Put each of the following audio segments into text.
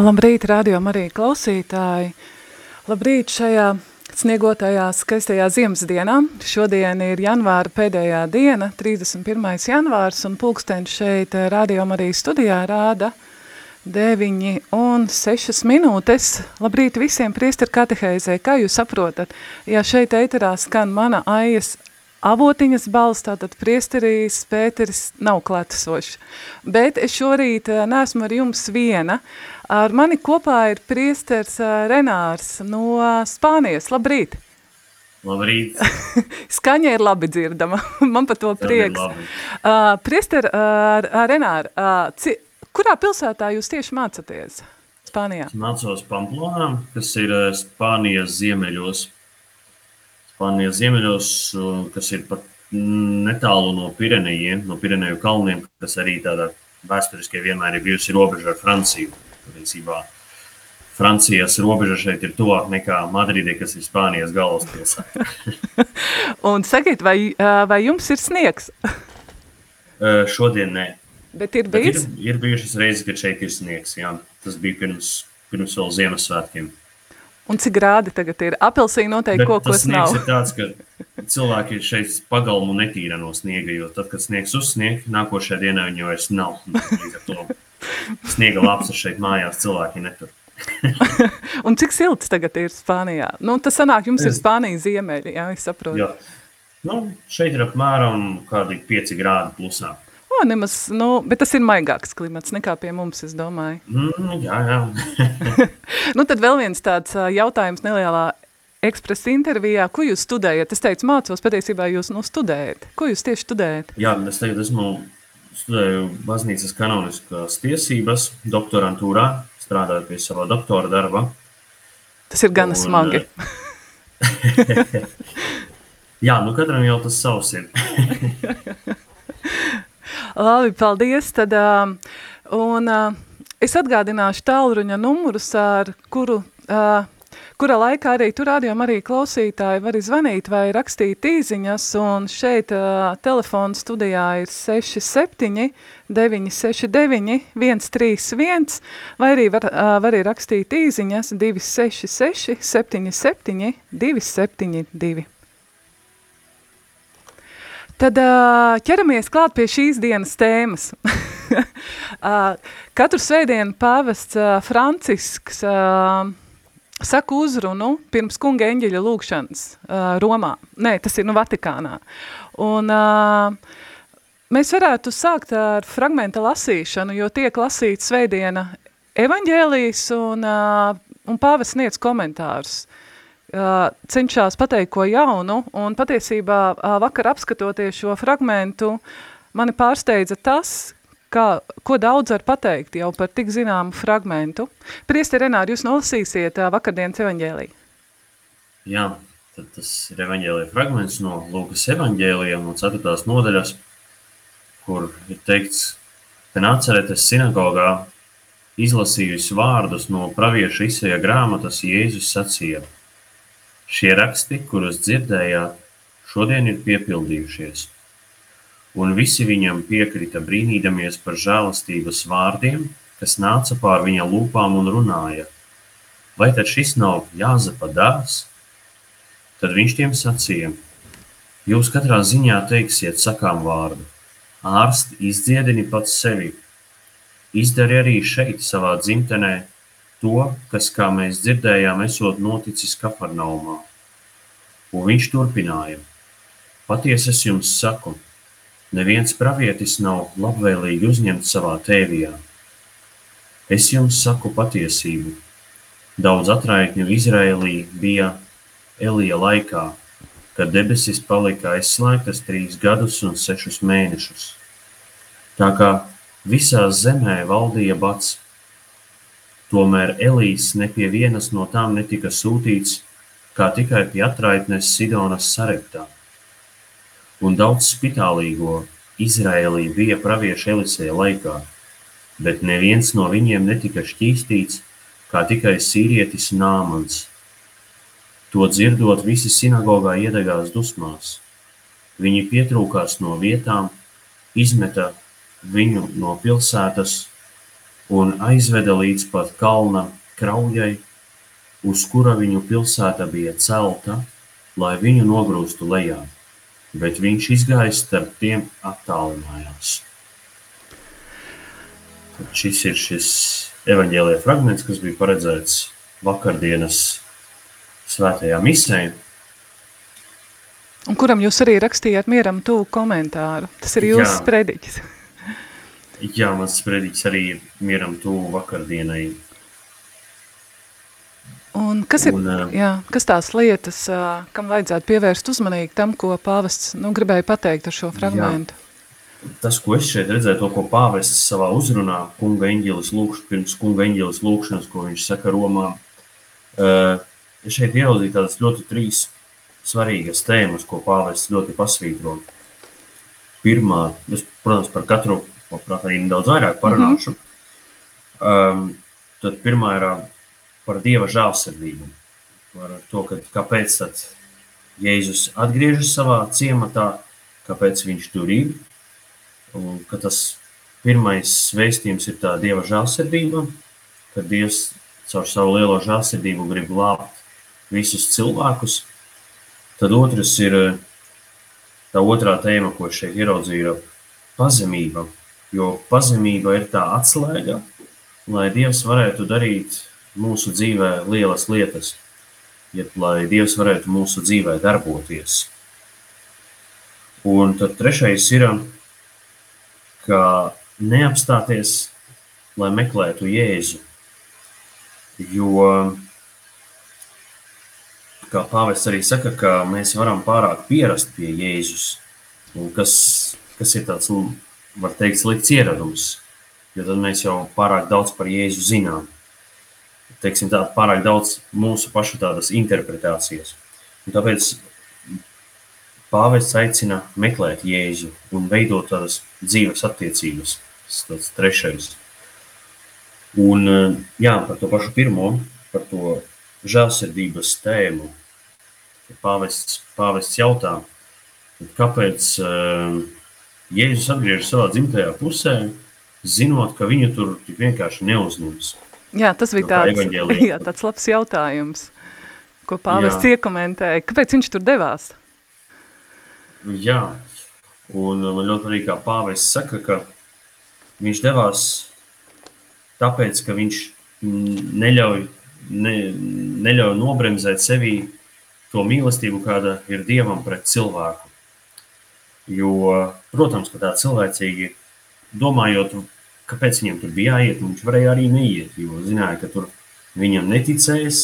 Labrīt, radio arī klausītāji! Labrīt šajā sniegotajā skaistajā ziemas dienā. Šodien ir janvāra pēdējā diena, 31. janvārs, un pulksteņš šeit radio arī studijā rāda 9 un 6 minūtes. Labrīt visiem priesteru kateheizē. Kā jūs saprotat, ja šeit eitarā skan mana aijas avotiņas balss, tātad priesterīs Pēteris nav klātesošs. Bet es šorīt neesmu ar jums viena. Ar mani kopā ir priesters Renārs no Spānijas. Labrīt! Labrīt! Skaņa ir labi dzirdama. Man par to prieks. Uh, priester uh, Renār, uh, kurā pilsētā jūs tieši mācaties Spānijā? Mācos Pamplonā, kas ir Spānijas ziemeļos. Spānijas ziemeļos, kas ir pat netālu no Pirenejiem, no Pireneju kalniem, kas arī tādā vēsturiski vienmēr ir bijusi robeža ar Franciju. Patiesībā Francijas robeža šeit ir tuvāk nekā Madride, kas ir Spānijas galvaspilsēta. Un sakiet, vai, vai jums ir sniegs? Šodien nē. Bet ir bijis? Bet ir, ir bijušas reizes, kad šeit ir sniegs, jā. Tas bija pirms, pirms vēl Ziemassvētkiem. Un cik grādi tagad ir? Apelsīna noteikti kokos nav. Ir tāds, ka cilvēki šeit pagalmu netīra no sniega, jo tad, kad sniegs uzsnieg, nākošajā dienā viņu vairs nav. Līdz ar to sniega lapsas šeit mājās cilvēki netur. Un cik silts tagad ir Spānijā? Nu, tas sanāk, jums ir Spānija ziemeļi, jā, es saprotu. Jā. Nu, šeit ir apmēram kādi 5 grādi plusā. O, nemaz, nu, bet tas ir maigāks klimats nekā pie mums, es domāju. Mm, jā, jā. nu, tad vēl viens tāds jautājums nelielā ekspresa intervijā. Ko jūs studējat? Es teicu, mācos, patiesībā jūs nu studējat. Ko jūs tieši studējat? Jā, es tagad esmu studēju baznīcas kanoniskās tiesības doktorantūrā, strādāju pie savā doktora darba. Tas ir gana Un, smagi. jā, nu katram jau tas savs ir. Labi, paldies. Tad, uh, un, uh, es atgādināšu tālruņa numurus, ar kuru, kura laikā arī tur rādījām arī klausītāji var zvanīt vai rakstīt īziņas, un šeit uh, telefona studijā ir 67 969 131, vai arī var, uh, var arī rakstīt īziņas 266 77 272. Tad ķeramies klāt pie šīs dienas tēmas. Katru svētdienu pāvests Francisks saka uzrunu pirms kunga eņģeļa lūkšanas Romā. Nē, tas ir nu Vatikānā. Un mēs varētu sākt ar fragmenta lasīšanu, jo tiek lasīts svētdiena evaņģēlijas un, un pāvests sniedz komentārus cenšas pateikt ko jaunu, un patiesībā vakar apskatoties šo fragmentu, mani pārsteidza tas, kā, ko daudz var pateikt jau par tik zināmu fragmentu. Priesti Renāri, jūs nolasīsiet vakardienas evaņģēliju. Jā, tad tas ir evaņģēlija fragments no Lūkas evaņģēlija no 4. nodaļas, kur ir teikts, ka Nacaretes sinagogā izlasījusi vārdus no pravieša Isaija grāmatas Jēzus sacīja – Šie raksti, kurus dzirdējāt, šodien ir piepildījušies. Un visi viņam piekrita brīnīdamies par žēlastības vārdiem, kas nāca pār viņa lūpām un runāja. Vai tad šis nav Jāzepa dēls? Tad viņš tiem sacīja: Jūs katrā ziņā teiksiet sakām vārdu, ārsti izdziedini pats sevi. Izdari arī šeit, savā dzimtenē, to, kas, kā mēs dzirdējām, esot noticis Kafarnaumā. Un viņš turpināja: Patiesi es jums saku, neviens pravietis nav labvēlīgi uzņemts savā tēvijā. Es jums saku patiesību. Daudz atraitņu Izrēlī bija Elija laikā, kad debesis palika aizslēgtas trīs gadus un sešus mēnešus. Tā kā Visā zemē valdīja bats. Tomēr Elīs ne pie vienas no tām netika sūtīts, kā tikai pie atraitnes Sidonas sareptā. Un daudz spitālīgo Izrēlī bija pravieša Elisēja laikā, bet neviens no viņiem netika šķīstīts, kā tikai sīrietis Nāmans. To dzirdot, visi sinagogā iedegās dusmās. Viņi pietrūkās no vietām, izmeta viņu no pilsētas un aizveda līdz pat kalna kraujai, uz kura viņu pilsēta bija celta, lai viņu nogrūstu lejā, bet viņš izgājis starp tiem attālinājās. Tad šis ir šis evaņģēlija fragments, kas bija paredzēts vakardienas svētajā misē. Un kuram jūs arī rakstījāt mieram tuvu komentāru. Tas ir jūsu sprediķis. Jā, mans sprediķis arī ir mieram tuvu vakardienai. Un kas ir, un, jā, kas tās lietas, kam vajadzētu pievērst uzmanīgi tam, ko pāvests nu, gribēja pateikt ar šo fragmentu? Jā. Tas, ko es šeit redzēju, to, ko pāvests savā uzrunā, kunga eņģelis lūkš, pirms kunga eņģelis lūkšanas, ko viņš saka Romā, es šeit ieraudzīju tādas ļoti trīs svarīgas tēmas, ko pāvests ļoti pasvītro. Pirmā, es, protams, par katru labprāt arī nedaudz vairāk parunāšu. Mm -hmm. um, tad pirmā ir par Dieva žālsirdību. Par to, ka, kāpēc tad Jēzus atgriežas savā ciematā, kāpēc viņš tur ir. Un, ka tas pirmais vēstījums ir tā Dieva žālsirdība, ka Dievs caur savu lielo žālsirdību grib glābt visus cilvēkus. Tad otrs ir tā otrā tēma, ko šeit ieraudzīju, ir pazemība jo pazemība ir tā atslēga, lai Dievs varētu darīt mūsu dzīvē lielas lietas, ja, lai Dievs varētu mūsu dzīvē darboties. Un tad trešais ir, ka neapstāties, lai meklētu Jēzu, jo, kā pāvests arī saka, ka mēs varam pārāk pierast pie Jēzus, un kas, kas ir tāds var teikt, slikts ieradums, jo tad mēs jau pārāk daudz par Jēzu zinām. Teiksim tā, pārāk daudz mūsu pašu tādas interpretācijas. Un tāpēc pāvests aicina meklēt Jēzu un veidot tādas dzīves attiecības. Tas trešais. Un jā, par to pašu pirmo, par to žēlsirdības tēmu. Pāvests, pāvests jautā, kāpēc uh, Jēzus atgriežas savā dzimtajā pusē, zinot, ka viņu tur tik vienkārši neuzņems. Jā, tas bija tāds, jā, tāds labs jautājums, ko pāvests iekomentēja. Kāpēc viņš tur devās? Jā, un man ļoti arī kā pāvests saka, ka viņš devās tāpēc, ka viņš neļauj, ne, neļauj nobremzēt sevī to mīlestību, kāda ir Dievam pret cilvēku. Jo, protams, ka tā cilvēcīgi domājot, kāpēc viņam tur bija jāiet, viņš varēja arī neiet, jo zināja, ka tur viņam neticēs,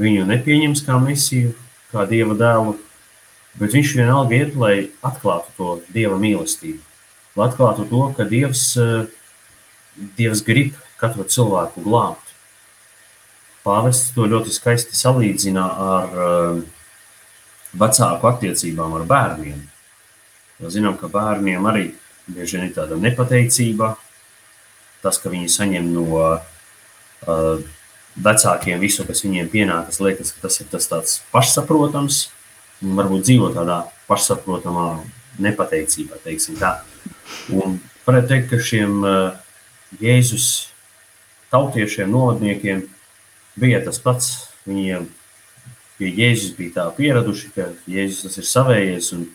viņu nepieņems kā mesiju, kā dieva dēlu, bet viņš vienalga iet, lai atklātu to dieva mīlestību, lai atklātu to, ka dievs, dievs grib katru cilvēku glābt. Pāvests to ļoti skaisti salīdzina ar vecāku attiecībām ar bērniem. Jo zinām, ka bērniem arī bieži vien ir tāda nepateicība, tas, ka viņi saņem no uh, vecākiem visu, kas viņiem pienākas, liekas, ka tas ir tas tāds pašsaprotams, un varbūt dzīvo tādā pašsaprotamā nepateicībā, teiksim tā. Un varētu teikt, ka šiem uh, Jēzus tautiešiem, novadniekiem bija tas pats. Viņiem pie Jēzus bija tā pieraduši, ka Jēzus tas ir savējais, un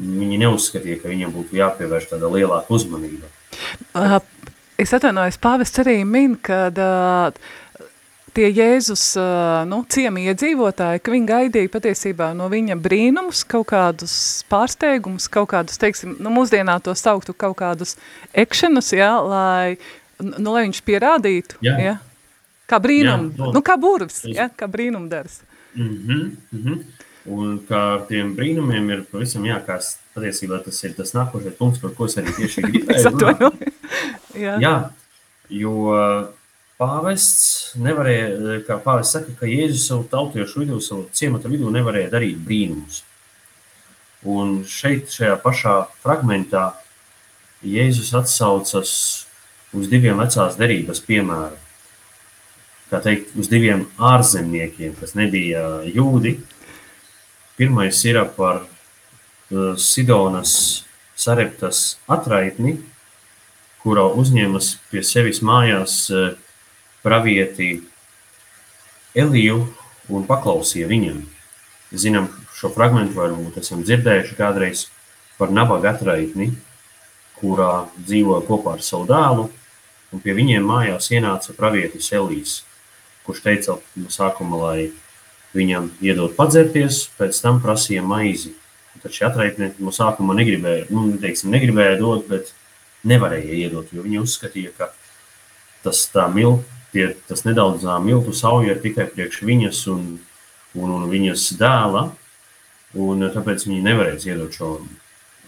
Viņi neuzskatīja, ka viņam būtu jāpievērš tāda lielāka uzmanība. Es atvainojos, pāvests arī min, ka uh, tie Jēzus uh, nu, ciemi iedzīvotāji, ka viņi gaidīja patiesībā no viņa brīnumus, kaut kādus pārsteigumus, kaut kādus, teiksim, nu, mūsdienā to sauktu kaut kādus ekšanus, ja, lai, nu, lai viņš pierādītu, jā. Ja, kā brīnum, jā, no. nu, kā burvs, ja, kā brīnumdars. Mm -hmm, mm -hmm. Un kā ar tiem brīnumiem ir pavisam jākās, patiesībā tas ir tas nākošais punkts, par ko es arī tieši gribēju. Jā. Jā, jo pāvests nevarēja, kā pāvests saka, ka Jēzus savu tautiešu vidū, savu ciemata vidū nevarēja darīt brīnumus. Un šeit, šajā pašā fragmentā, Jēzus atsaucas uz diviem vecās derības piemēru. Kā teikt, uz diviem ārzemniekiem, kas nebija jūdi. Pirmais ir par uh, Sidonas sareptas atraitni, kura uzņemas pie sevis mājās uh, pravieti Eliju un paklausīja viņam. Zinām, šo fragment varbūt esam dzirdējuši kādreiz par nabaga atraitni, kurā dzīvoja kopā ar savu dēlu, un pie viņiem mājās ienāca pravietis Elīs, kurš teica no sākuma, lai viņam iedod padzerties, pēc tam prasīja maizi. Tad šī atraitne no sākuma negribēja, nu, teiksim, negribēja dot, bet nevarēja iedot, jo viņi uzskatīja, ka tas tā mil, tie, tas nedaudz miltu sauja ir tikai priekš viņas un, un, un viņas dēla, un tāpēc viņi nevarēs iedot šo,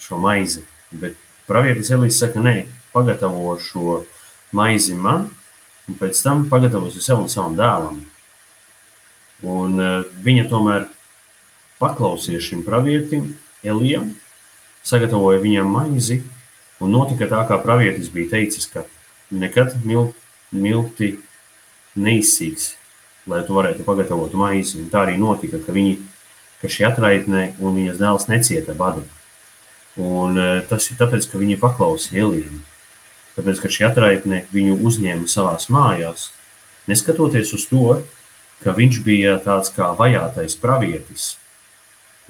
šo maizi. Bet pravietis Elīs saka, nē, pagatavo šo maizi man, un pēc tam pagatavosi sev un savam dēlam. Un uh, viņa tomēr paklausīja šim pravietim, Elijam, sagatavoja viņam maizi, un notika tā, kā pravietis bija teicis, ka nekad mil, milti neizsīks, lai tu varētu pagatavot maizi. Un tā arī notika, ka, viņi, ka šī atraitne un viņas dēls necieta badu. Un uh, tas ir tāpēc, ka viņi paklausīja Elijam. Tāpēc, ka šī atraitne viņu uzņēma savās mājās, neskatoties uz to, ka viņš bija tāds kā vajātais pravietis.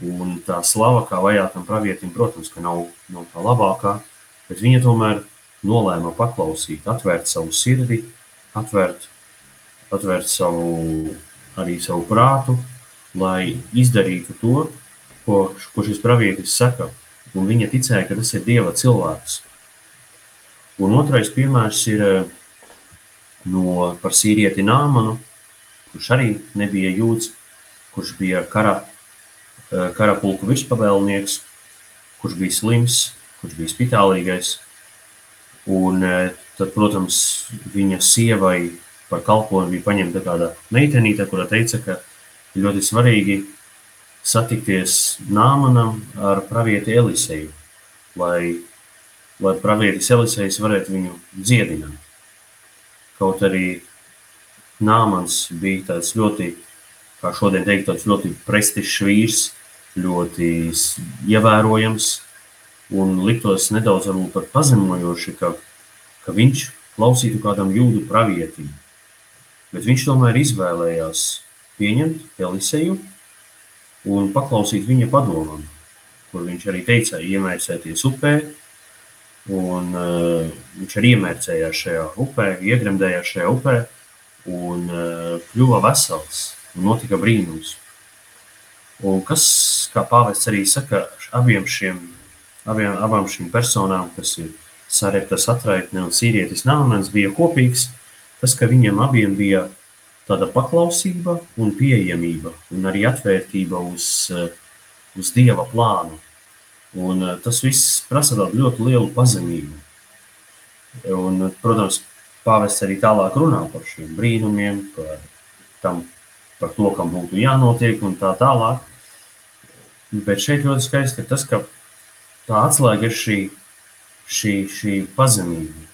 Un tā slava kā vajātam pravietim, protams, ka nav, nav tā labākā, bet viņa tomēr nolēma paklausīt, atvērt savu sirdi, atvērt, atvērt savu, arī savu prātu, lai izdarītu to, ko, ko šis pravietis saka. Un viņa ticēja, ka tas ir Dieva cilvēks. Un otrais piemērs ir no, par sīrieti Nāmanu, kurš arī nebija jūds, kurš bija kara, kara pulku virspavēlnieks, kurš bija slims, kurš bija spitālīgais. Un tad, protams, viņa sievai par kalpošanu bija paņemta kāda meitenīte, kura teica, ka ļoti svarīgi satikties Nāmanam ar pravieti Eliseju, lai, lai pravietis Elisejs varētu viņu dziedināt. Kaut arī Nāmans bija tāds ļoti, kā šodien teikt, tāds ļoti prestižs vīrs, ļoti ievērojams un liktos nedaudz varbūt pat pazemojoši, ka, ka viņš klausītu kādam jūdu pravietim. Bet viņš tomēr izvēlējās pieņemt Eliseju un paklausīt viņa padomam, kur viņš arī teica, iemērcēties upē, un uh, viņš arī iemērcējās šajā upē, iegremdējās šajā upē, un uh, kļuva vesels, un notika brīnums. Un kas, kā pāvests arī saka, abiem šiem, abiem, abām šīm personām, kas ir Sareptas atraitne un sīrietis Nāmens, bija kopīgs tas, ka viņiem abiem bija tāda paklausība un pieejamība, un arī atvērtība uz, uz Dieva plānu. Un tas viss prasa ļoti lielu pazemību. Un, protams, pāvests arī tālāk runā par šiem brīnumiem, par, tam, par to, kam būtu jānotiek un tā tālāk. Bet šeit ļoti skaisti ir tas, ka tā atslēga ir šī, šī, šī pazemība.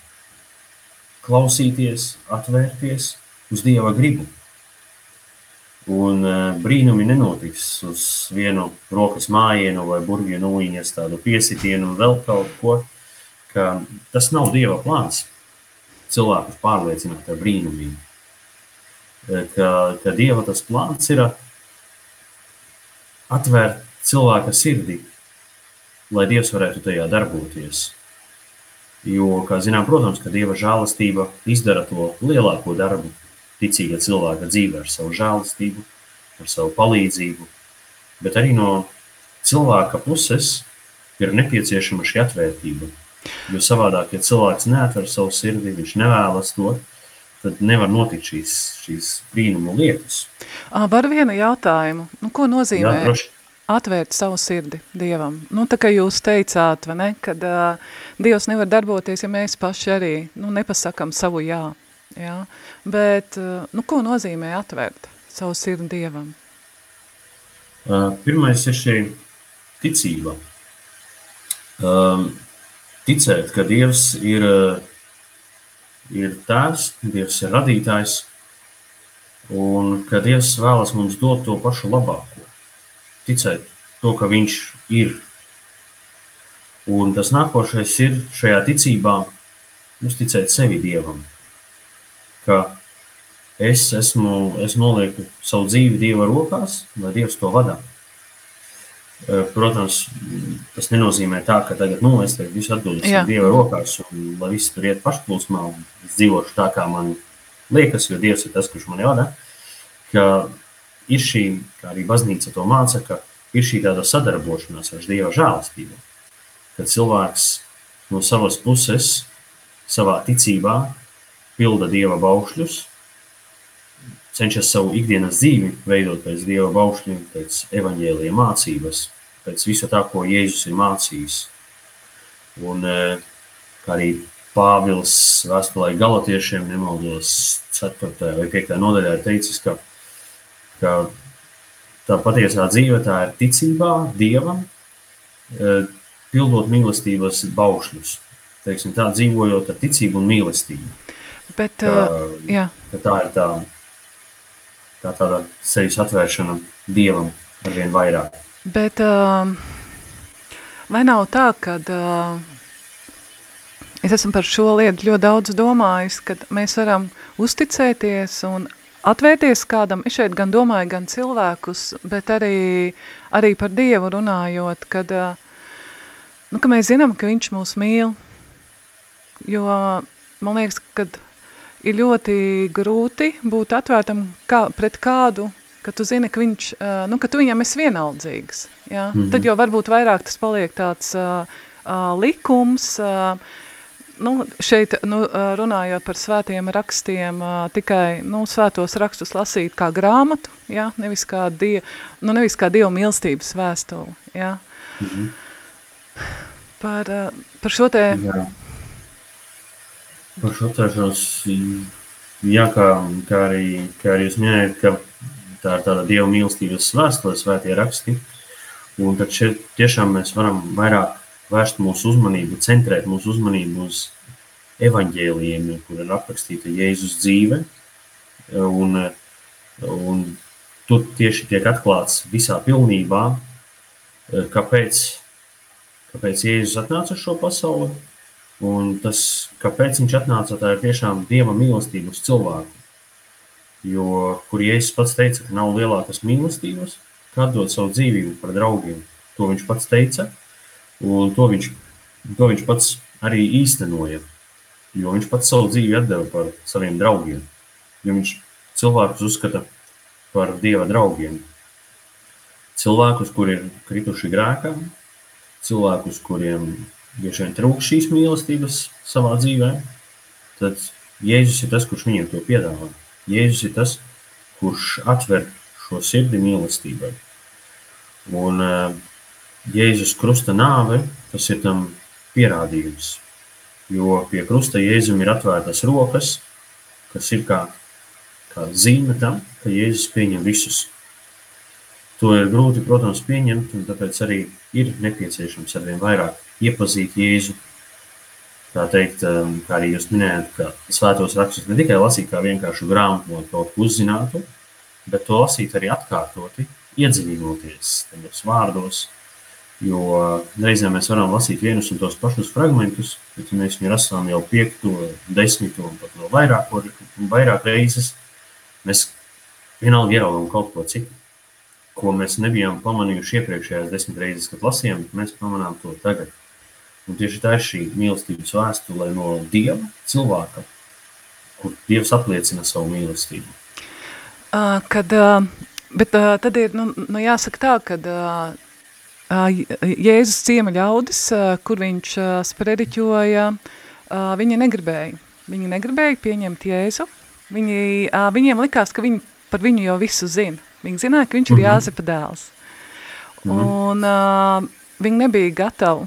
Klausīties, atvērties uz Dieva gribu. Un uh, brīnumi nenotiks uz vienu rokas mājienu vai burvju nūjiņas tādu piesitienu un vēl kaut ko, ka tas nav Dieva plāns cilvēkus pārliecināt ar brīnumiem. Ka, ka Dieva tas plāns ir atvērt cilvēka sirdi, lai Dievs varētu tajā darboties. Jo, kā zinām, protams, ka Dieva žēlastība izdara to lielāko darbu ticīga cilvēka dzīve ar savu žēlastību, ar savu palīdzību, bet arī no cilvēka puses ir nepieciešama šī atvērtība. Jo savādāk, ja cilvēks neatver savu sirdi, viņš nevēlas to, tad nevar notikt šīs, šīs brīnumu lietas. Var vienu jautājumu. Nu, ko nozīmē Jā, droši. atvērt savu sirdi Dievam. Nu, tā kā jūs teicāt, vai ne, kad uh, Dievs nevar darboties, ja mēs paši arī nu, nepasakam savu jā. jā? Bet, uh, nu, ko nozīmē atvērt savu sirdi Dievam? Uh, pirmais ir šī ticība. Um, ticēt, ka Dievs ir, ir tēvs, Dievs ir radītājs, un ka Dievs vēlas mums dot to pašu labāko. Ticēt to, ka Viņš ir. Un tas nākošais ir šajā ticībā uzticēt sevi Dievam. Ka es esmu, es nolieku savu dzīvi Dieva rokās, lai Dievs to vadā. Protams, tas nenozīmē tā, ka tagad nu, es tagad visu atbildēšu Dieva rokās, un lai viss tur iet pašplūsmā, un es dzīvošu tā, kā man liekas, jo Dievs ir tas, kurš mani vada. Ka ir šī, kā arī baznīca to māca, ka ir šī tāda sadarbošanās ar Dieva žēlastību. Kad cilvēks no savas puses, savā ticībā, pilda Dieva baušļus, cenšas savu ikdienas dzīvi veidot pēc Dieva baušļiem, pēc evaņģēlija mācības, pēc visu tā, ko Jēzus ir mācījis. Un e, arī Pāvils vēstulē galotiešiem nemaldos 4. vai 5. nodaļā ir teicis, ka, ka tā patiesā dzīve tā ir ticībā Dievam, e, pildot mīlestības baušļus. Teiksim, tā dzīvojot ar ticību un mīlestību. Bet, uh, jā. Ka tā ir tā tā tāda sevis atvēršana Dievam ar vien vairāk. Bet uh, vai nav tā, ka uh, es esmu par šo lietu ļoti daudz domājis, ka mēs varam uzticēties un atvērties kādam, es šeit gan domāju gan cilvēkus, bet arī, arī par Dievu runājot, kad, uh, nu, ka mēs zinām, ka viņš mūs mīl, jo man liekas, kad ir ļoti grūti būt atvērtam kā, pret kādu, ka tu zini, ka, viņš, nu, ka tu viņam esi vienaldzīgs. Ja? Mm -hmm. Tad jau varbūt vairāk tas paliek tāds uh, uh, likums, uh, nu, šeit nu, runājot par svētiem rakstiem, uh, tikai nu, svētos rakstus lasīt kā grāmatu, ja? nevis, kā die, nu, nevis kā Dieva mīlestības vēstuli. Ja? Mm -hmm. par, uh, par šo te... Jā Par šo atvēršanos, jā, kā, kā, arī, kā arī jūs minējat, ka tā ir tāda dieva mīlestības vēstule, svētie raksti. Un tad šeit tiešām mēs varam vairāk vērst mūsu uzmanību, centrēt mūsu uzmanību uz evaņģēlijiem, kur ir aprakstīta Jēzus dzīve. Un, un tur tieši tiek atklāts visā pilnībā, kāpēc, kāpēc Jēzus atnāca uz šo pasauli Un tas, kāpēc viņš atnāca, tā ir tiešām dieva mīlestība uz cilvēku. Jo, kur Jēzus pats teica, ka nav lielākas mīlestības, kā dot savu dzīvību par draugiem. To viņš pats teica, un to viņš, to viņš pats arī īstenoja. Jo viņš pats savu dzīvi atdeva par saviem draugiem. Jo viņš cilvēkus uzskata par dieva draugiem. Cilvēkus, kuri ir krituši grēkā, cilvēkus, kuriem bieži vien trūkst šīs mīlestības savā dzīvē, tad Jēzus ir tas, kurš viņiem to piedāvā. Jēzus ir tas, kurš atver šo sirdi mīlestībai. Un uh, Jēzus krusta nāve, tas ir tam pierādījums. Jo pie krusta Jēzum ir atvērtas rokas, kas ir kā, kā zīme tam, ka Jēzus pieņem visus. To ir grūti, protams, pieņemt, un tāpēc arī ir nepieciešams arvien vairāk iepazīt Jēzu. Tā teikt, um, kā arī jūs minējāt, ka svētos rakstus ne tikai lasīt kā vienkāršu grāmatu, lai kaut ko uzzinātu, bet to lasīt arī atkārtoti, iedziļinoties tajos vārdos. Jo reizēm mēs varam lasīt vienus un tos pašus fragmentus, bet ja mēs viņu lasām jau piekto, desmito un pat vēl vairāk, vairāk reizes, mēs vienalga ieraugam kaut ko citu, ko mēs nebijām pamanījuši iepriekšējās desmit reizes, kad lasījām, bet mēs pamanām to tagad. Un tieši tā ir šī mīlestības vēstule no Dieva cilvēkam, kur Dievs apliecina savu mīlestību. Kad, bet tad ir nu, nu jāsaka tā, ka uh, Jēzus ciema ļaudis, kur viņš sprediķoja, viņi negribēja. Viņi negribēja pieņemt Jēzu. Viņi, viņiem likās, ka viņi par viņu jau visu zina. Viņi zināja, ka viņš ir -hmm. Jāzepa dēls. mm. un viņi nebija gatavi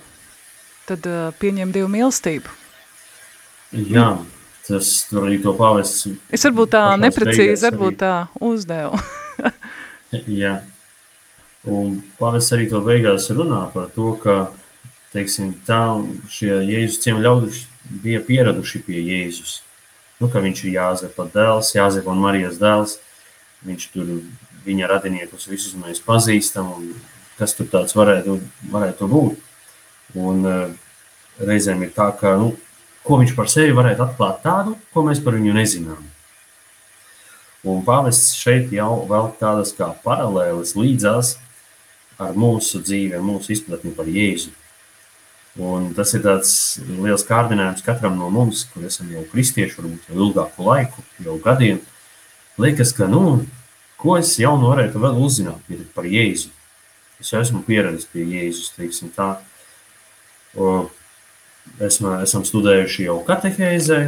tad uh, pieņemt Dievu mīlestību. Jā, tas tur arī to pavests. Es varbūt tā neprecīzi, varbūt tā uzdevu. Jā, un pavests arī to beigās runā par to, ka, teiksim, tā šie Jēzus ciemu ļaudži bija pieraduši pie Jēzus. Nu, ka viņš ir Jāzepa dēls, Jāzepa un Marijas dēls. Viņš tur viņa radiniekus visus mēs pazīstam, un kas tur tāds varētu, varētu būt. Un uh, reizēm ir tā, ka, nu, ko viņš par sevi varētu atklāt tādu, ko mēs par viņu nezinām. Un pāvests šeit jau vēl tādas kā paralēles līdzās ar mūsu dzīvi, ar mūsu izpratni par Jēzu. Un tas ir tāds liels kārdinājums katram no mums, kur esam jau kristieši, varbūt jau ilgāku laiku, jau gadiem. Liekas, ka, nu, ko es jaunu varētu vēl uzzināt par Jēzu? Es jau esmu pieradis pie Jēzus, teiksim tā. O, esmu, esam studējuši jau katehēzē,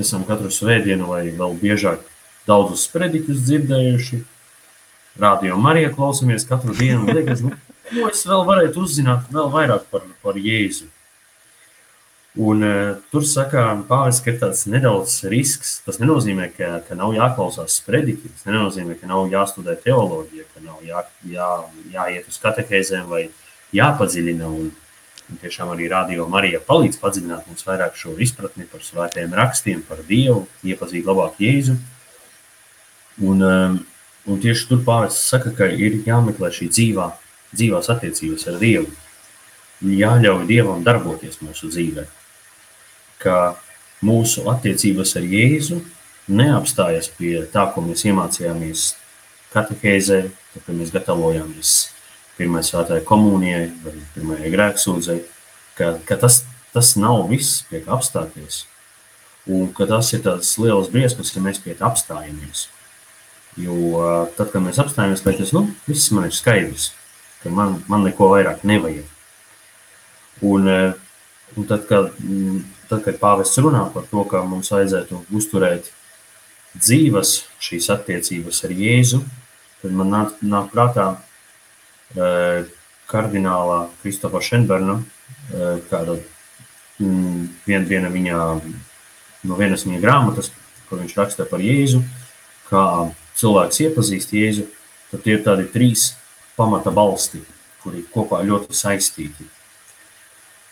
esam katru svētdienu vai vēl biežāk daudzus sprediķus dzirdējuši. Radio Marija klausamies katru dienu. Liekas, nu, ko es vēl varētu uzzināt vēl vairāk par, par Jēzu? Un, uh, tur saka, pāvis, ka ir tāds nedaudz risks. Tas nenozīmē, ka, ka nav jāklausās sprediķi, tas nenozīmē, ka nav jāstudē teoloģija, ka nav jā, jā, jāiet uz katehēzēm vai jāpadziļina. Un, un tiešām arī Radio Marija palīdz padziļināt mums vairāk šo izpratni par svētajiem rakstiem, par Dievu, iepazīt labāk Jēzu. Un, um, un tieši tur pāvis saka, ka ir jāmeklē šī dzīvā, dzīvās attiecības ar Dievu. Jāļauj Dievam darboties mūsu dzīvēm ka mūsu attiecības ar Jēzu neapstājas pie tā, ko mēs iemācījāmies katehēzē, kad mēs gatavojāmies pirmajai svētajai komunijai vai pirmajai grēksūdzei, ka, ka tas, tas nav viss, pie kā apstāties. Un ka tas ir tāds liels briesmas, ka mēs pie tā apstājamies. Jo tad, kad mēs apstājamies, liekas, nu, viss man ir skaidrs, ka man, man neko vairāk nevajag. Un, un tad, kad tad, kad pāvests runā par to, ka mums vajadzētu uzturēt dzīves šīs attiecības ar Jēzu, tad man nāk, nāk prātā kardinālā Kristofa Šenberna, e, kāda mm, vien, viena viņa, no vienas viņa grāmatas, kur viņš raksta par Jēzu, kā cilvēks iepazīst Jēzu, tad tie ir tādi trīs pamata balsti, kuri kopā ļoti saistīti.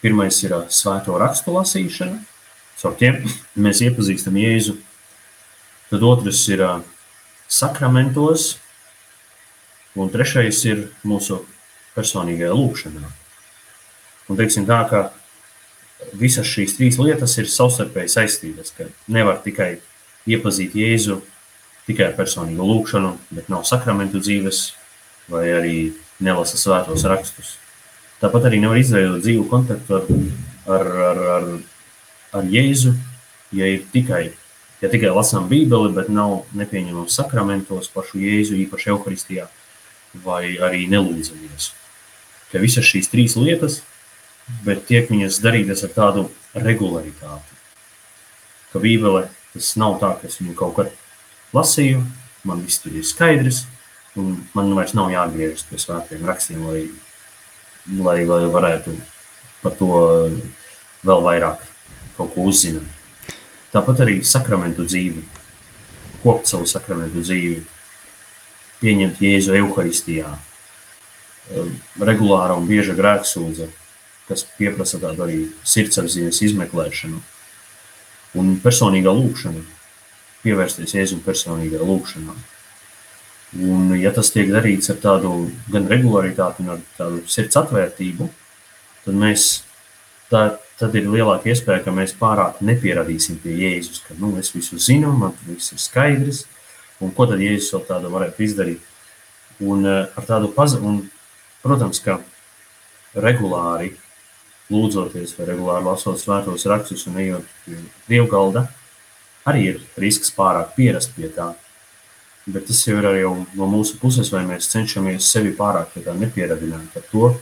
Pirmais ir svēto rakstu lasīšana, caur tiem mēs iepazīstam Jēzu. Tad otrs ir sakramentos, un trešais ir mūsu personīgajā lūkšanā. Un teiksim tā, ka visas šīs trīs lietas ir savstarpēji saistītas, ka nevar tikai iepazīt Jēzu tikai ar personīgu lūkšanu, bet nav sakramentu dzīves vai arī nelasa svētos rakstus. Tāpat arī nevar izveidot dzīvu kontaktu ar, ar, ar, ar, ar Jēzu, ja ir tikai, ja tikai lasām Bībeli, bet nav nepieņemam sakramentos pašu Jēzu, īpaši Euharistijā, vai arī nelūdzamies. Ka visas šīs trīs lietas, bet tiek viņas darītas ar tādu regularitāti. Ka Bībele tas nav tā, ka es viņu kaut kad lasīju, man viss tur ir skaidrs, un man vairs nav jāatgriežas pie svētiem rakstiem, lai lai, lai varētu par to vēl vairāk kaut ko uzzināt. Tāpat arī sakramentu dzīvi, kopt savu sakramentu dzīvi, pieņemt Jēzu Euharistijā, um, regulāra un bieža grēksūdze, kas pieprasa tādu arī sirdsapziņas izmeklēšanu un personīgā lūkšana, pievērsties Jēzu personīgā lūkšanā. Un, ja tas tiek darīts ar tādu gan regularitāti, gan tādu sirds atvērtību, tad, mēs, tā, tad ir lielāka iespēja, ka mēs pārāk nepieradīsim pie Jēzus, ka nu, es visu zinu, man viss ir skaidrs, un ko tad Jēzus vēl tādu varētu izdarīt. Un, eh, ar tādu paz... un, protams, ka regulāri lūdzoties vai regulāri lasot svētos rakstus un ejot pie dievgalda, arī ir risks pārāk pierast pie tā. Bet tas jau ir arī no mūsu puses, vai mēs cenšamies sevi pārāk nepieradināt ar to,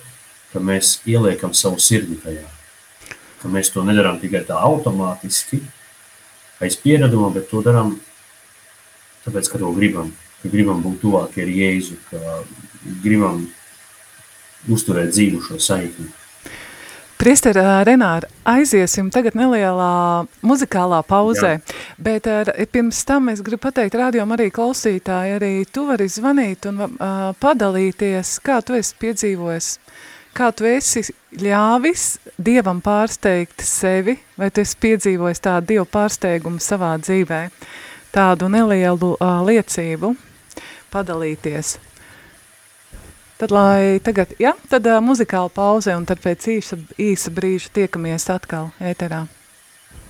ka mēs ieliekam savu sirdi tajā. Ka mēs to nedarām tikai tā automātiski, aiz piereduma, bet to darām tāpēc, ka to gribam. Ka gribam būt tuvāki ar Jēzu, ka gribam uzturēt dzīvu šo saikni. Priester Renāra, aiziesim tagad nelielā muzikālā pauzē, Jā. bet ar, pirms tam es gribu pateikt rādījumam arī klausītāji, arī tu vari zvanīt un uh, padalīties, kā tu esi piedzīvojis, kā tu esi ļāvis Dievam pārsteigt sevi, vai tu esi piedzīvojis tādu Dievu pārsteigumu savā dzīvē, tādu nelielu uh, liecību padalīties. Tad, lai tagad, ja, tad uh, muzikāla pauze un tad pēc īsa, īsa brīža tiekamies atkal ēterā.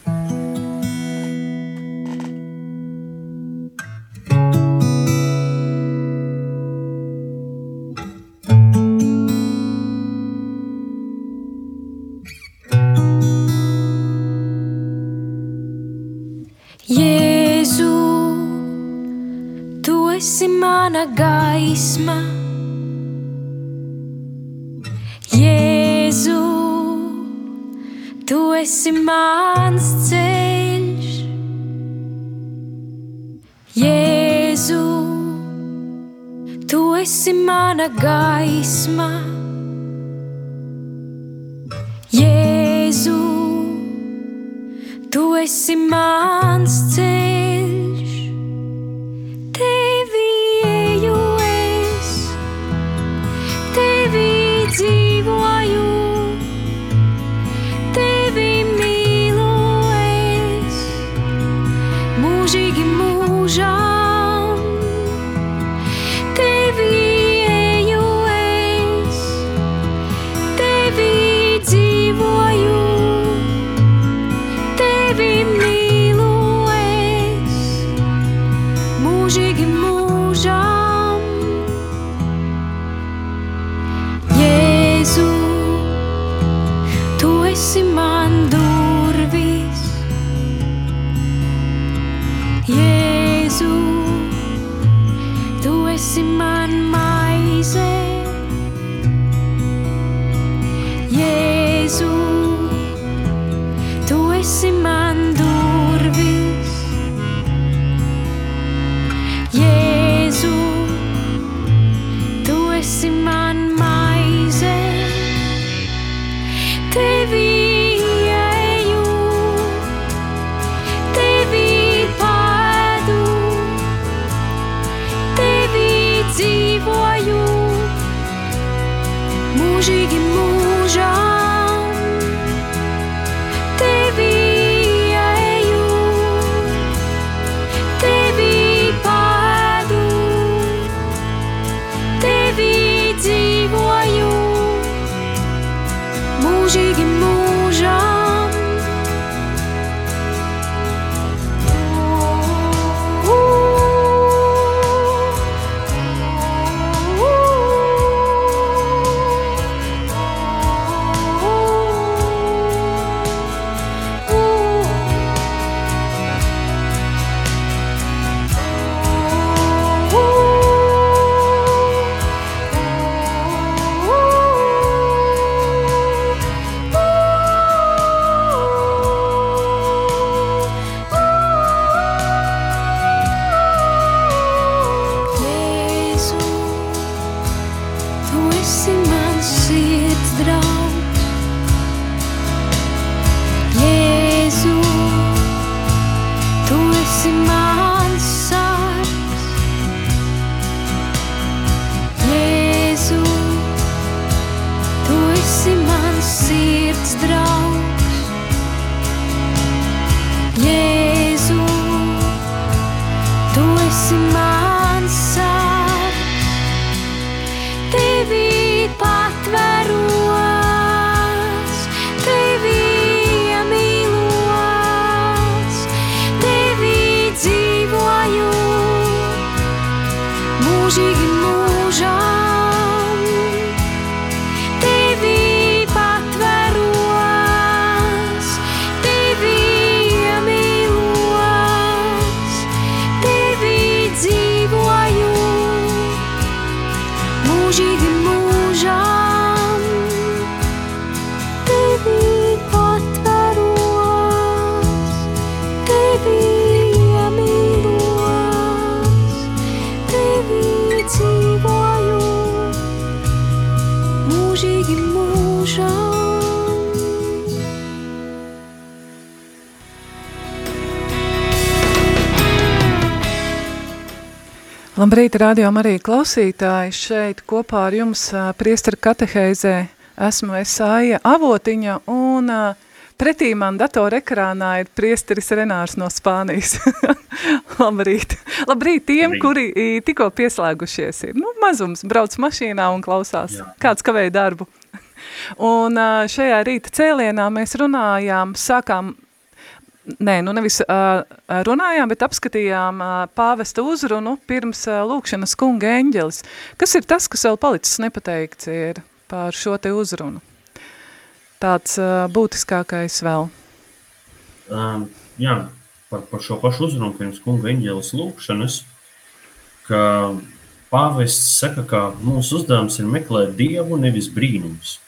Jēzu, esi mana gaisma, esi mans ceļš, Jēzu, tu esi mana gaisma. Jēzu, tu esi mans dzīvo. Labrīt, radio arī klausītāji. Šeit kopā ar jums priestara kateheizē esmu Esāja Avotiņa un pretī man datora ekrānā ir priesteris Renārs no Spānijas. Labrīt. Labrīt tiem, Labrīt. kuri tikko pieslēgušies ir. Nu, mazums brauc mašīnā un klausās. Jā. Kāds kavēja darbu. Un šajā rīta cēlienā mēs runājām, sākām Nē, nu nevis uh, runājām, bet apskatījām uh, pāvesta uzrunu pirms uh, lūkšanas kunga eņģelis. Kas ir tas, kas vēl palicis nepateikts ir par šo te uzrunu? Tāds uh, būtiskākais vēl. Um, jā, par, par šo pašu uzrunu pirms kunga eņģelis lūkšanas, ka pāvests saka, ka mūsu uzdevums ir meklēt Dievu, nevis brīnums.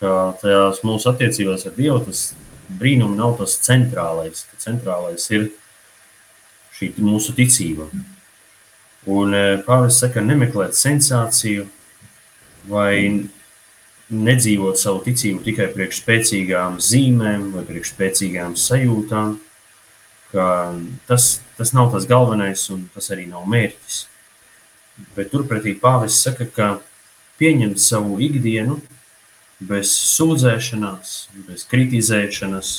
Ka tajās mūsu attiecībās ar Dievu tas brīnumi nav tas centrālais. Centrālais ir šī mūsu ticība. Un e, Pāvils saka, nemeklēt sensāciju vai nedzīvot savu ticību tikai priekš spēcīgām zīmēm vai priekš spēcīgām sajūtām. Tas, tas nav tas galvenais un tas arī nav mērķis. Bet turpretī Pāvils saka, ka pieņemt savu ikdienu bez sūdzēšanās, bez kritizēšanas,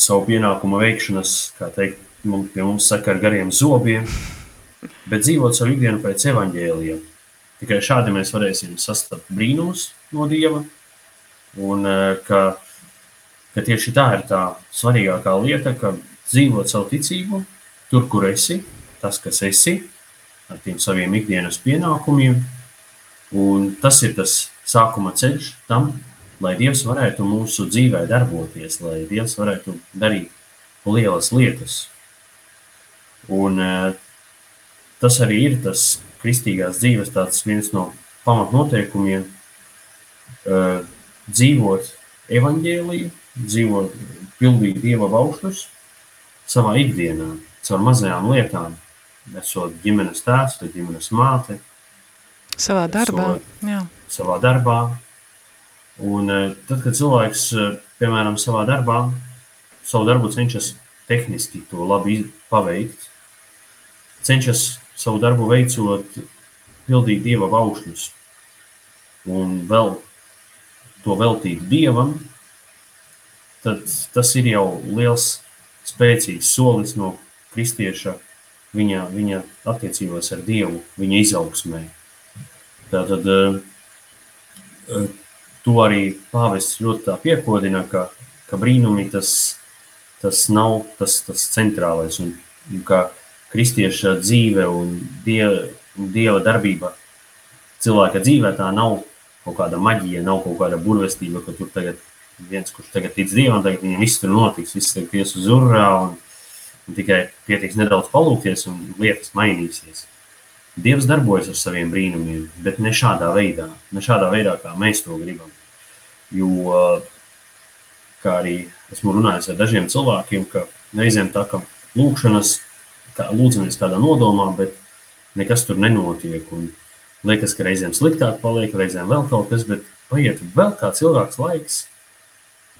savu pienākumu veikšanas, kā teikt, mums, pie mums saka ar gariem zobiem, bet dzīvot savu ikdienu pēc evaņģēlija. Tikai šādi mēs varēsim sastapt brīnumus no Dieva, un eh, ka, ka tieši tā ir tā svarīgākā lieta, ka dzīvot savu ticību tur, kur esi, tas, kas esi, ar tiem saviem ikdienas pienākumiem, un tas ir tas sākuma ceļš tam, lai Dievs varētu mūsu dzīvē darboties, lai Dievs varētu darīt lielas lietas. Un eh, tas arī ir tas kristīgās dzīves tāds viens no pamatnoteikumiem eh, dzīvot evaņģēliju, dzīvot, pildīt Dieva baušļus savā ikdienā, caur mazajām lietām, esot ģimenes tēvs vai ģimenes māte. Savā darbā, esot, jā savā darbā. Un eh, tad, kad cilvēks, eh, piemēram, savā darbā, savu darbu cenšas tehniski to labi paveikt, cenšas savu darbu veicot, pildīt dieva baušļus un vēl to veltīt dievam, tad tas ir jau liels, spēcīgs solis no kristieša viņa, viņa attiecībās ar dievu, viņa izaugsmē. Tātad, uh, to arī pāvests ļoti piekodina, ka, ka brīnumi tas, tas nav tas, tas centrālais un, un ka kristieša dzīve un dieva, dieva darbība cilvēka dzīvē tā nav kaut kāda maģija, nav kaut kāda burvestība, ka tur tagad viens, kurš tagad tic dievam, tagad viņam viss tur notiks, viss tagad ies uz urā un, un tikai pietiks nedaudz palūkties un lietas mainīsies. Dievs darbojas ar saviem brīnumiem, bet ne šādā veidā, ne šādā veidā, kā mēs to gribam. Jo, kā arī esmu runājis ar dažiem cilvēkiem, ka reizēm tā kā lūkšanas, kā lūdzamies kādā nodomā, bet nekas tur nenotiek. Un liekas, ka reizēm sliktāk paliek, reizēm vēl kaut kas, bet paiet vēl kāds ilgāks laiks,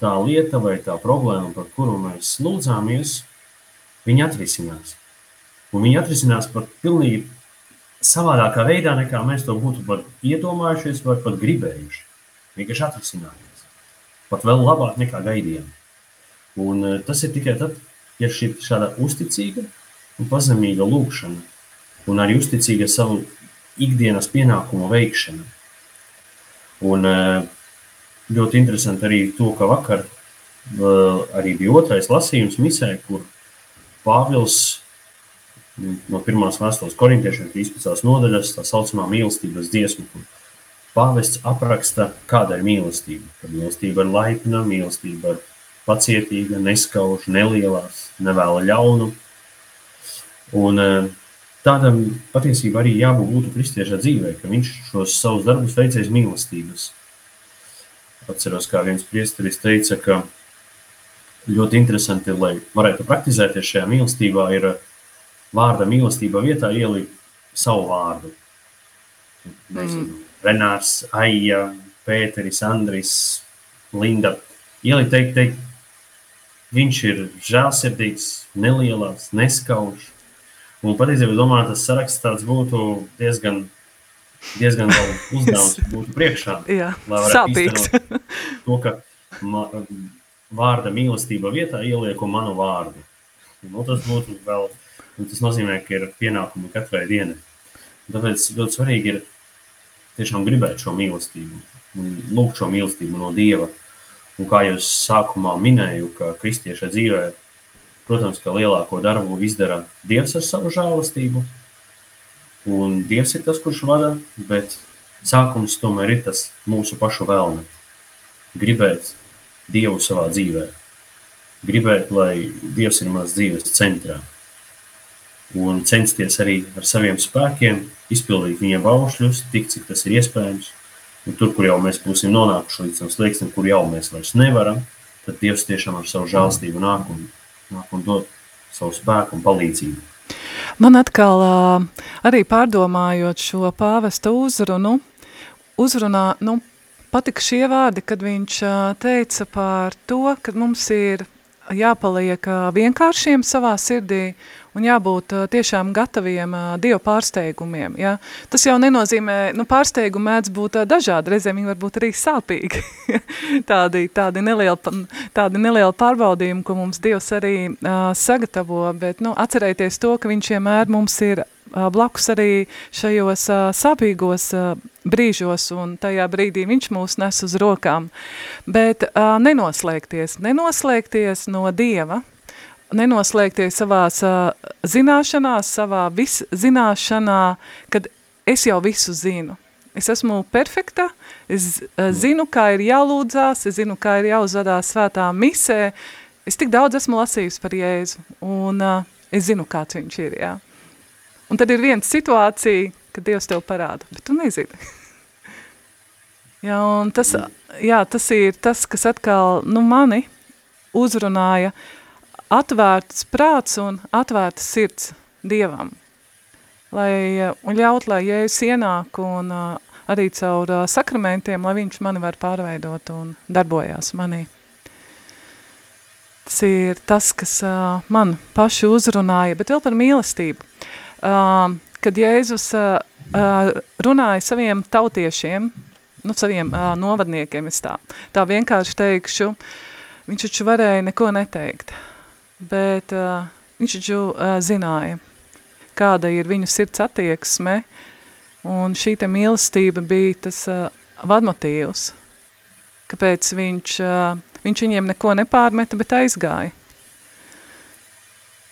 tā lieta vai tā problēma, par kuru mēs lūdzāmies, viņa atrisinās. Un viņa atrisinās par pilnīgi savādākā veidā, nekā mēs to būtu pat iedomājušies vai pat gribējuši. Vienkārši atrisinājās. Pat vēl labāk nekā gaidījām. Un eh, tas ir tikai tad, ja šī šāda uzticīga un pazemīga lūkšana, un arī uzticīga savu ikdienas pienākumu veikšana. Un eh, ļoti interesanti arī to, ka vakar eh, arī bija otrais lasījums misē, kur Pāvils no pirmās vēstules korintiešiem 13. nodaļas, tā saucamā mīlestības dziesma, kur pāvests apraksta, kāda ir mīlestība. Kad mīlestība ir laipna, mīlestība ir pacietīga, neskauž, nelielās, nevēla ļaunu. Un e, tādam patiesībā arī jābūt kristieša dzīvē, ka viņš šos savus darbus veicēs mīlestības. Atceros, kā viens priesteris teica, ka ļoti interesanti, lai varētu praktizēties šajā mīlestībā, ir vārda mīlestība vietā ielikt savu vārdu. Nezinu, mm. Renārs, Aija, Pēteris, Andris, Linda. Ielikt teikt, teikt, viņš ir žēlsirdīgs, nelielās, neskauž. Un patiesībā, domāju, tas saraksts tāds būtu diezgan, diezgan uzdevums būtu priekšā. Jā, sāpīgs. To, ka ma, vārda mīlestība vietā ielieku manu vārdu. Nu, tas būtu vēl, un tas nozīmē, ka ir pienākumi katrai dienai. Un Tāpēc ļoti svarīgi ir tiešām gribēt šo mīlestību, lūgt šo mīlestību no Dieva. Un kā jūs sākumā minēju, ka kristieša dzīvē, protams, ka lielāko darbu izdara Dievs ar savu žēlastību, un Dievs ir tas, kurš vada, bet sākums tomēr ir tas mūsu pašu vēlme. Gribēt Dievu savā dzīvē, gribēt, lai Dievs ir mans dzīves centrā, un censties arī ar saviem spēkiem izpildīt viņa baušļus, tik cik tas ir iespējams. Un tur, kur jau mēs būsim nonākuši līdz tam slieksnim, kur jau mēs vairs nevaram, tad Dievs tiešām ar savu žēlstību nāk un, nāk un dod savu spēku un palīdzību. Man atkal arī pārdomājot šo pāvesta uzrunu, uzrunā, nu, patika šie vārdi, kad viņš teica par to, ka mums ir jāpaliek vienkāršiem savā sirdī un jābūt tiešām gataviem ā, Dievu pārsteigumiem. Ja? Tas jau nenozīmē, nu pārsteigumi mēdz būt dažādi, reizēm viņi var būt arī sāpīgi. tādi, tādi, nelieli, tādi nelieli pārbaudījumi, ko mums Dievs arī uh, sagatavo, bet nu, atcerēties to, ka viņš vienmēr mums ir blakus arī šajos ā, brīžos, un tajā brīdī viņš mūs nes uz rokām. Bet nenoslēgties, nenoslēgties no Dieva, nenoslēgties savās zināšanās, savā viszināšanā, kad es jau visu zinu. Es esmu perfekta, es zinu, kā ir jālūdzās, es zinu, kā ir jāuzvedās svētā misē, es tik daudz esmu lasījusi par Jēzu, un ā, es zinu, kāds viņš ir, jā. Un tad ir viena situācija, kad Dievs tev parāda, bet tu nezini. jā, un tas, jā, tas ir tas, kas atkal, nu, mani uzrunāja atvērts prāts un atvērta sirds Dievam. Lai, un ļaut, lai Jēzus ienāk un arī caur sakramentiem, lai viņš mani var pārveidot un darbojās manī. Tas ir tas, kas man paši uzrunāja, bet vēl par mīlestību. Uh, kad Jēzus uh, uh, runāja saviem tautiešiem, nu, saviem uh, novadniekiem, es tā, tā vienkārši teikšu, viņš taču varēja neko neteikt, bet uh, viņš taču uh, zināja, kāda ir viņu sirds attieksme, un šī te mīlestība bija tas uh, vadmotīvs, kāpēc viņš, uh, viņš viņiem neko nepārmeta, bet aizgāja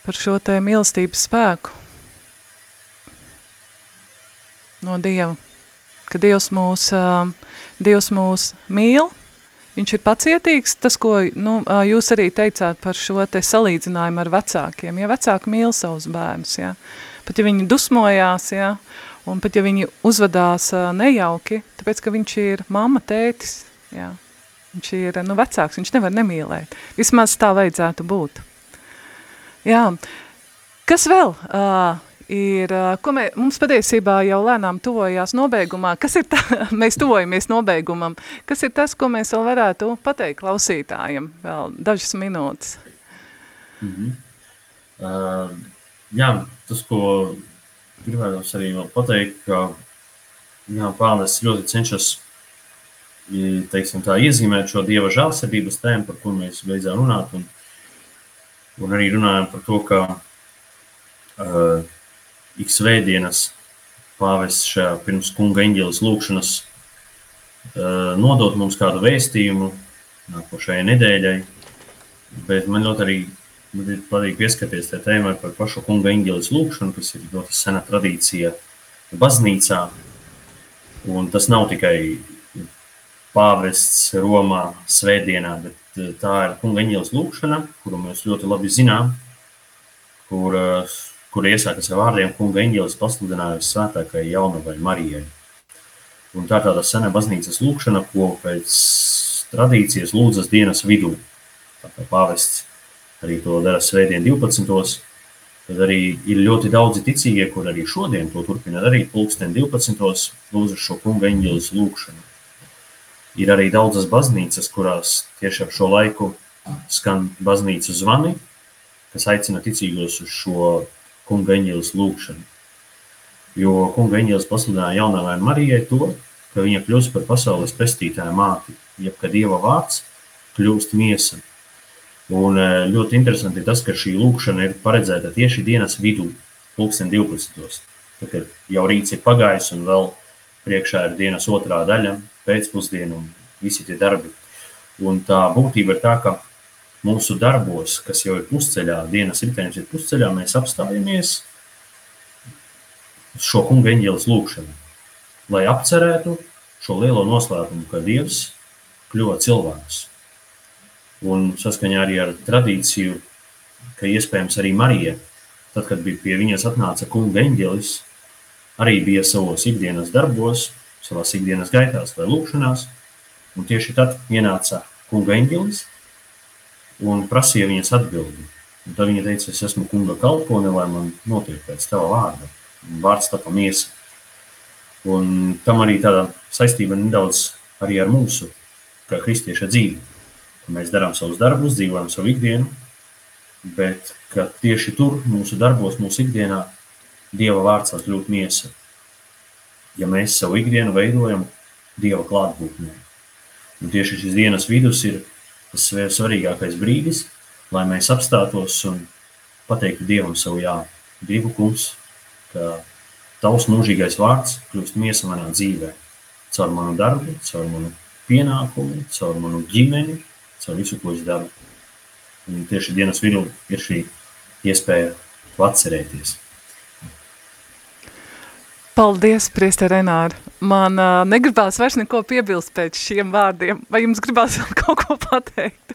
par šo te mīlestības spēku no Dieva, ka Dievs mūs, uh, Dievs mūs mīl, viņš ir pacietīgs, tas, ko nu, uh, jūs arī teicāt par šo te salīdzinājumu ar vecākiem, ja vecāki mīl savus bērnus, ja, pat ja viņi dusmojās, ja, un pat ja viņi uzvedās uh, nejauki, tāpēc, ka viņš ir mamma, tētis, ja, viņš ir, nu, vecāks, viņš nevar nemīlēt, vismaz tā vajadzētu būt. Jā, kas vēl? Uh, ir, ko mē, mums patiesībā jau lēnām tuvojās nobeigumā. Kas ir tā, mēs tuvojamies nobeigumam. Kas ir tas, ko mēs vēl varētu pateikt klausītājiem? Vēl dažas minūtes. Uh, jā, tas, ko gribētu arī vēl pateikt, ka jā, Pāvils ļoti cenšas teiksim, tā, iezīmēt šo dieva žēlsirdības tēmu, par ko mēs beidzām runāt. Un, un arī runājam par to, ka uh, ik svētdienas pāvests šajā pirms kunga eņģeles lūkšanas uh, nodot mums kādu vēstījumu nākošajai nedēļai. Bet man ļoti arī man patīk pieskarties tajā tēmai par pašu kunga eņģeles lūkšanu, kas ir ļoti sena tradīcija baznīcā. Un tas nav tikai pāvests Romā svētdienā, bet eh, tā ir kunga eņģeles lūkšana, kuru mēs ļoti labi zinām, kur, eh, kur iesākas ar vārdiem kunga eņģeles pasludinājusi svētākajai jaunavai Marijai. Un tā tāda sena baznīcas lūkšana, ko pēc tradīcijas lūdzas dienas vidū. Tā kā pāvests arī to dara svētdien 12. Tad arī ir ļoti daudzi ticīgie, kur arī šodien to turpina darīt. Pulksten 12. lūdzu šo kunga eņģeles lūkšanu. Ir arī daudzas baznīcas, kurās tieši ap šo laiku skan baznīcas zvani, kas aicina ticīgos uz šo kunga eņģēlis lūgšanu. Jo kunga eņģēlis pasludināja jaunavai Marijai to, ka viņa kļūst par pasaules pestītāju māti, jeb ka Dieva vārds kļūst miesa. Un e, ļoti interesanti ir tas, ka šī lūkšana ir paredzēta tieši dienas vidū, pulksten 12. Tad, kad jau rīts ir pagājis un vēl priekšā ir dienas otrā daļa, pēcpusdiena un visi tie darbi. Un tā būtība ir tā, ka mūsu darbos, kas jau ir pusceļā, dienas ritenis ir pusceļā, mēs apstājamies uz šo kunga eņģēlis lūkšanu, lai apcerētu šo lielo noslēpumu, ka Dievs kļuva cilvēks. Un saskaņā arī ar tradīciju, ka iespējams arī Marija, tad, kad bija pie viņas atnāca kunga eņģelis, arī bija savos ikdienas darbos, savās ikdienas gaitās vai lūkšanās, un tieši tad ienāca kunga eņģelis un prasīja viņas atbildi. Un tad viņa teica, es esmu kunga kalpone, lai man notiek pēc tava vārda. Vārds tapa miesa. Un tam arī tāda saistība nedaudz arī ar mūsu, kā kristieša dzīvi. Mēs darām savus darbus, dzīvojam savu ikdienu, bet tieši tur, mūsu darbos, mūsu ikdienā, Dieva vārds var kļūt miesa. Ja mēs savu ikdienu veidojam Dieva klātbūtnē. Un tieši šis dienas vidus ir tas svarīgākais brīdis, lai mēs apstātos un pateiktu Dievam savu jā. Gribu, kungs, ka tavs mūžīgais vārds kļūst miesa manā dzīvē. Caur manu darbu, caur manu pienākumu, caur manu ģimeni, caur visu, ko es daru. Un tieši dienas vidū ir šī iespēja atcerēties. Paldies, Priester Renāri. Man uh, negribās vairs neko piebilst pēc šiem vārdiem. Vai jums gribās vēl kaut ko pateikt?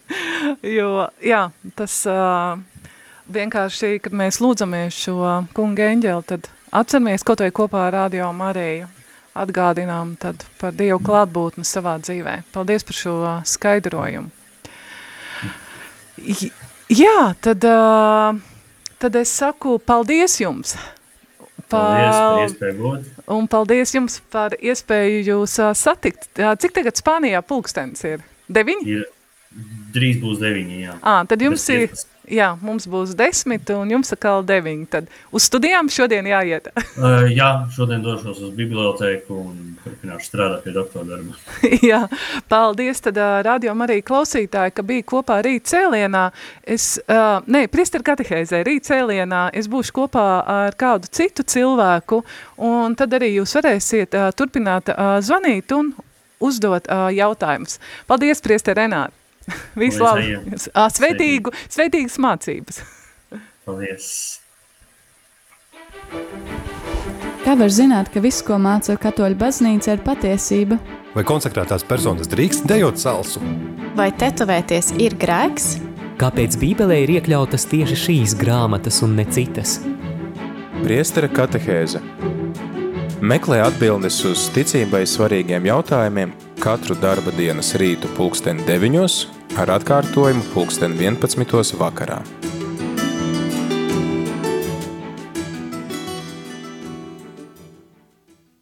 jo, jā, tas uh, vienkārši, kad mēs lūdzamies šo kunga eņģeli, tad atceramies kaut vai kopā ar Radio Mariju. Atgādinām tad par Dievu klātbūtni savā dzīvē. Paldies par šo skaidrojumu. J jā, tad, uh, tad es saku paldies jums. Paldies par iespēju. Un paldies jums par iespēju jūs satikt. Cik tagad Spānijā pulkstens ir? Deviņi? Ir, drīz būs deviņi, jā. À, tad jums ir, 15. jā, mums būs desmit un jums atkal deviņi. Tad uz studijām šodien jāiet. Uh, jā, šodien došos uz bibliotēku un turpināšu strādāt pie doktora darba. jā, paldies tad uh, radio arī klausītāji, ka bija kopā rīt cēlienā. Es, uh, nē, priester katehēzē, rīt cēlienā es būšu kopā ar kādu citu cilvēku un tad arī jūs varēsiet uh, turpināt uh, zvanīt un uzdot uh, jautājumus. Paldies, priester Renāri! Visu. Ā, Sveitīgu, sveitīgas mācības! Paldies! Kā var zināt, ka viss, ko māca katoļu baznīca, ir patiesība? Vai konsekrētās personas drīkst dejot salsu? Vai tetovēties ir grēks? Kāpēc Bībelē ir iekļautas tieši šīs grāmatas un ne citas? Priestera katehēze Meklē atbildes uz ticībai svarīgiem jautājumiem katru darba dienas rītu pulksteni 9 ar atkārtojumu pulksteni 11 vakarā.